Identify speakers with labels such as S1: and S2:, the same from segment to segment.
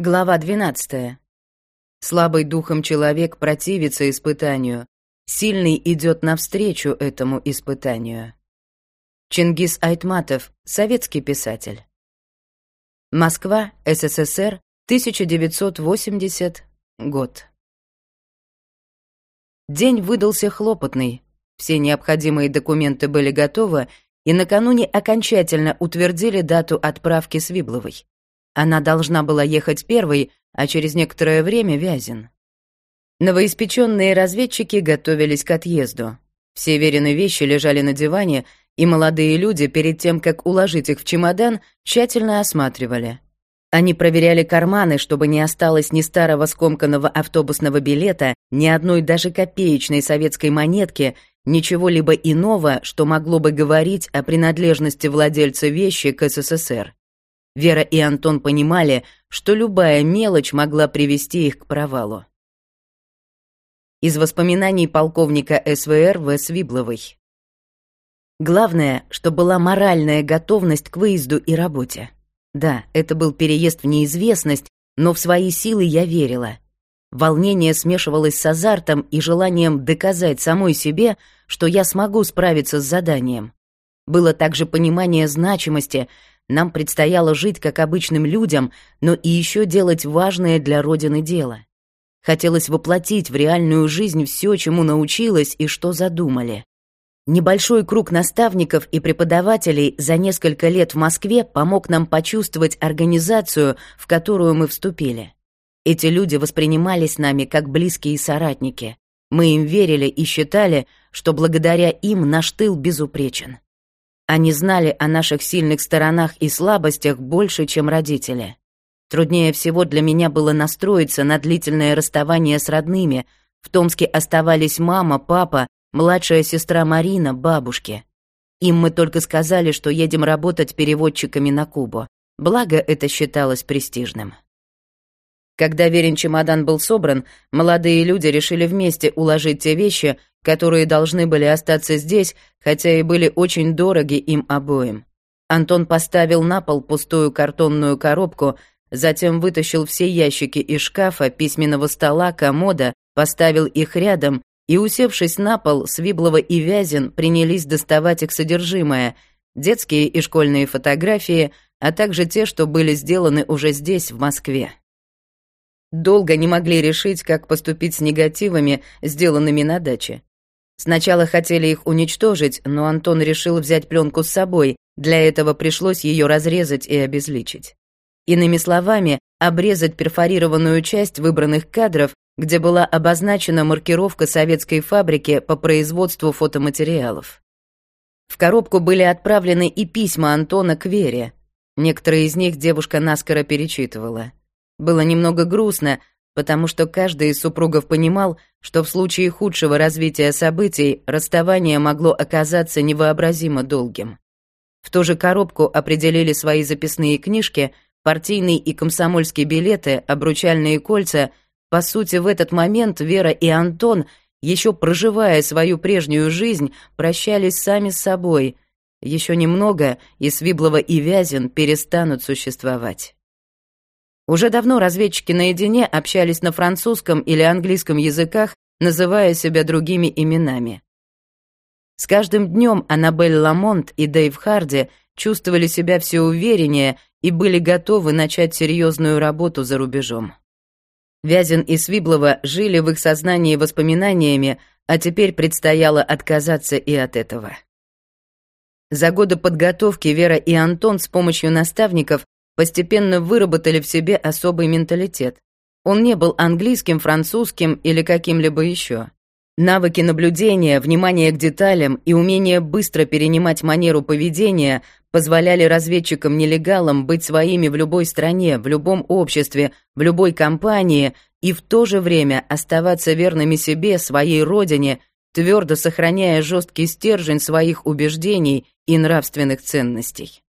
S1: Глава 12. Слабый духом человек противится испытанию, сильный идет навстречу этому испытанию. Чингис Айтматов, советский писатель. Москва, СССР, 1980 год. День выдался хлопотный. Все необходимые документы были готовы, и накануне окончательно утвердили дату отправки Свибловой. Она должна была ехать первой, а через некоторое время Вязин. Новоиспеченные разведчики готовились к отъезду. Все веренные вещи лежали на диване, и молодые люди перед тем, как уложить их в чемодан, тщательно осматривали. Они проверяли карманы, чтобы не осталось ни старого скомканного автобусного билета, ни одной даже копеечной советской монетки, ничего либо иного, что могло бы говорить о принадлежности владельца вещи к СССР. Вера и Антон понимали, что любая мелочь могла привести их к провалу. Из воспоминаний полковника СВР В. Свибловой. Главное, что была моральная готовность к выезду и работе. Да, это был переезд в неизвестность, но в свои силы я верила. Волнение смешивалось с азартом и желанием доказать самой себе, что я смогу справиться с заданием. Было также понимание значимости, нам предстояло жить как обычным людям, но и еще делать важное для Родины дело. Хотелось воплотить в реальную жизнь все, чему научилась и что задумали. Небольшой круг наставников и преподавателей за несколько лет в Москве помог нам почувствовать организацию, в которую мы вступили. Эти люди воспринимались нами как близкие соратники. Мы им верили и считали, что благодаря им наш тыл безупречен. Они знали о наших сильных сторонах и слабостях больше, чем родители. Труднее всего для меня было настроиться на длительное расставание с родными. В Томске оставались мама, папа, младшая сестра Марина, бабушки. Им мы только сказали, что едем работать переводчиками на Кубу. Благо, это считалось престижным. Когда верен чемодан был собран, молодые люди решили вместе уложить те вещи, которые должны были остаться здесь, хотя и были очень дороги им обоим. Антон поставил на пол пустую картонную коробку, затем вытащил все ящики из шкафа, письменного стола, комода, поставил их рядом и, усевшись на пол, Свиблова и Вязин принялись доставать их содержимое, детские и школьные фотографии, а также те, что были сделаны уже здесь, в Москве. Долго не могли решить, как поступить с негативами, сделанными на даче. Сначала хотели их уничтожить, но Антон решил взять пленку с собой, для этого пришлось ее разрезать и обезличить. Иными словами, обрезать перфорированную часть выбранных кадров, где была обозначена маркировка советской фабрики по производству фотоматериалов. В коробку были отправлены и письма Антона к Вере. Некоторые из них девушка наскоро перечитывала. Было немного грустно, потому что каждый из супругов понимал, что в случае худшего развития событий расставание могло оказаться невообразимо долгим. В ту же коробку определили свои записные книжки, партийные и комсомольские билеты, обручальные кольца. По сути, в этот момент Вера и Антон, еще проживая свою прежнюю жизнь, прощались сами с собой. Еще немного, и Свиблова и Вязин перестанут существовать. Уже давно разведчики наедине общались на французском или английском языках, называя себя другими именами. С каждым днем Аннабель Ламонт и Дэйв Харди чувствовали себя все увереннее и были готовы начать серьезную работу за рубежом. Вязин и Свиблова жили в их сознании воспоминаниями, а теперь предстояло отказаться и от этого. За годы подготовки Вера и Антон с помощью наставников постепенно выработали в себе особый менталитет. Он не был английским, французским или каким-либо еще. Навыки наблюдения, внимание к деталям и умение быстро перенимать манеру поведения позволяли разведчикам-нелегалам быть своими в любой стране, в любом обществе, в любой компании и в то же время оставаться верными себе, своей родине, твердо сохраняя жесткий стержень своих убеждений и нравственных ценностей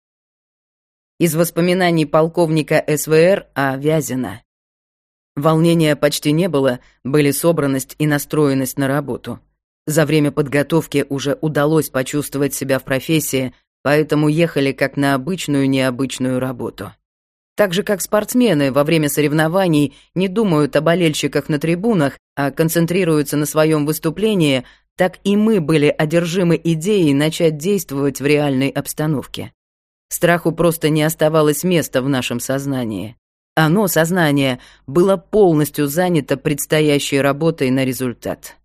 S1: из воспоминаний полковника СВР А. Вязина. Волнения почти не было, были собранность и настроенность на работу. За время подготовки уже удалось почувствовать себя в профессии, поэтому ехали как на обычную необычную работу. Так же, как спортсмены во время соревнований не думают о болельщиках на трибунах, а концентрируются на своем выступлении, так и мы были одержимы идеей начать действовать в реальной обстановке. Страху просто не оставалось места в нашем сознании. Оно, сознание, было полностью занято предстоящей работой на результат.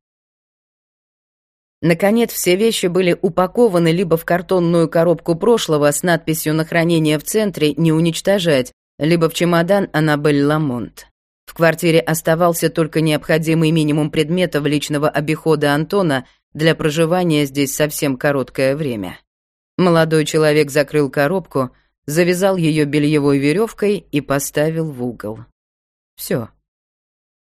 S1: Наконец, все вещи были упакованы либо в картонную коробку прошлого с надписью на хранение в центре «Не уничтожать», либо в чемодан Аннабель Ламонт. В квартире оставался только необходимый минимум предметов личного обихода Антона для проживания здесь совсем короткое время. Молодой человек закрыл коробку, завязал ее бельевой веревкой и поставил в угол. Все.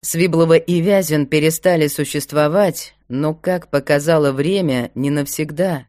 S1: Свиблова и Вязин перестали существовать, но, как показало время, не навсегда.